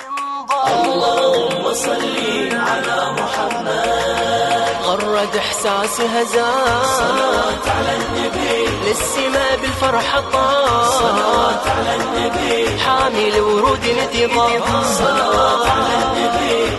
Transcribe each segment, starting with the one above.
اللهم صل على محمد. غرد إحساس هزار. صلوات على النبي. للسماء بالفرحة طار. صلوات على النبي. حامل ورود انتظار صلوات على النبي.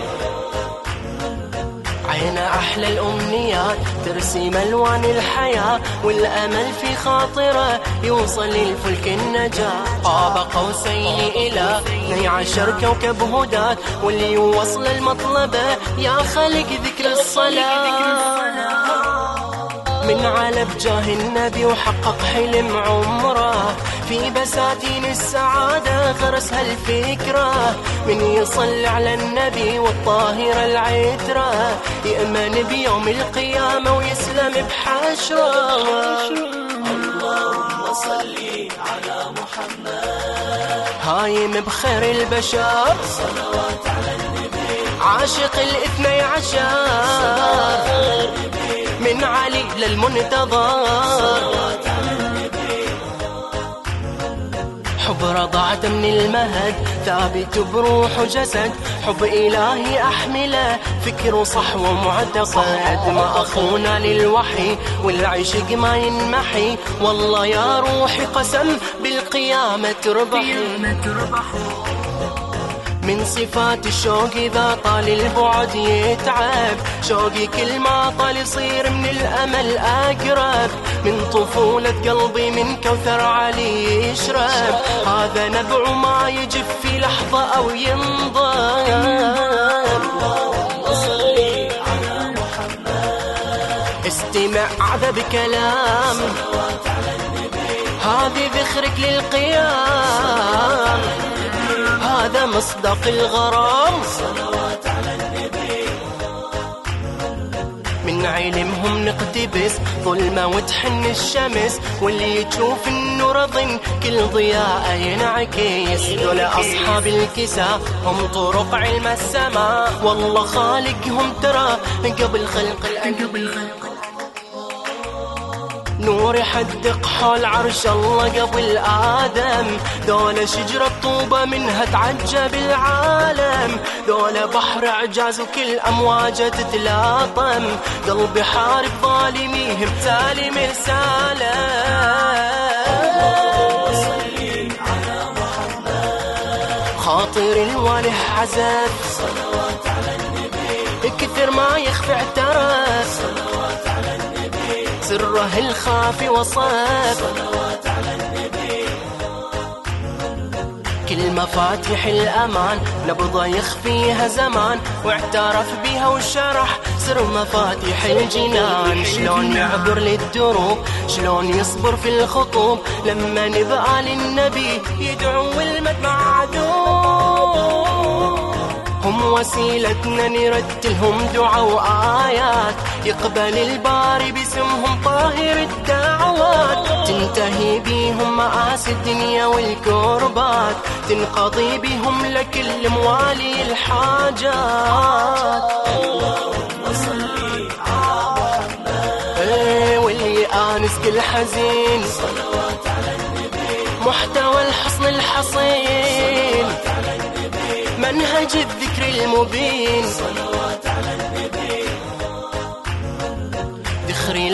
عين أحلى الأمنيات ترسم ألوان الحياة والأمل في خاطرة يوصل للفلك النجاة. قاب قوسين إلى اثني عشر كوكب هدات واللي يوصل المطلبة يا خلق ذكر الصلاة. من على بجاه النبي وحقق حلم عمره في بساتين السعادة غرس هالفكرة. من يصلي على النبي والطاهرة العترة. يأمن بيوم القيامة ويسلم بحشرة. اللهم صل على محمد. هايم بخير البشر. صلوات على النبي. عاشق الاثني عشر. من علي للمنتظر. رضعت من المهد ثابت بروح وجسد حب إلهي أحمله فكر وصحو ومعتقد ما أخونا للوحي والعشق ما ينمحي والله يا روحي قسم بالقيامة تربحي من صفات الشوق إذا طال البعد يتعب. شوقي كل ما طال يصير من الأمل أقرب. من طفولة قلبي من كوثر علي يشرب. هذا نبع ما يجف في لحظة أو ينضب. استمع عذب كلام. هذه ذخرك للقيام. مصدق الغرام. صلوات على النبي من علمهم نقتبس ظلمة وتحن الشمس. واللي تشوف النور ضن كل ضياء ينعكس. دول أصحاب الكساء هم طرق علم السماء. والله خالقهم ترى قبل خلق الأنبياء. نور حدق حول عرش الله قبل آدم دولة شجرة طوبة منها تعجب العالم. دولة بحر إعجاز وكل أمواجه تتلاطم. قلبي حارب ظالميهم تالي مرسالة خاطر الوالح حزن صلوات على النبي كثر ما يخفي اعترف. سره الخافي صلوات على النبي كل مفاتيح الأمان نبضة يخفيها زمان واعترف بها وشرح سر مفاتيح الجنان. شلون يعبر للدروب؟ شلون يصبر في الخطوب؟ لما نبقى للنبي يدعو المدمع عدو هم وسيلتنا نرتلهم دعاء وآيات. يقبل الباري باسمهم طاهر الدعوات. تنتهي بيهم مآسي الدنيا والكربات. تنقضي بهم لكل موالي الحاجات. اللهم على محمد واللي آنس كل حزين صلوات على النبي محتوى الحصن الحصين. منهج الذكر المبين.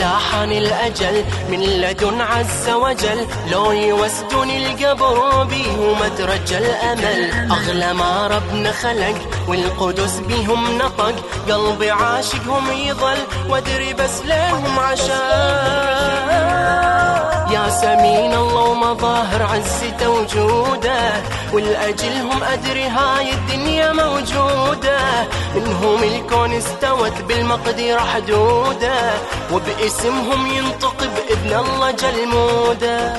لاحن الأجل من لدن عز وجل لو يوسدني القبر بيه مدرج الأمل. أغلى ما ربنا خلق والقدس بهم نطق قلبي عاشقهم يظل وادري بس لهم عشان يا سمين الله ومظاهر عزته وجوده والأجلهم أدري هاي الدنيا موجودة. منهم الكون استوت بالمقدير حدوده وباسمهم ينطق بإذن الله جل موده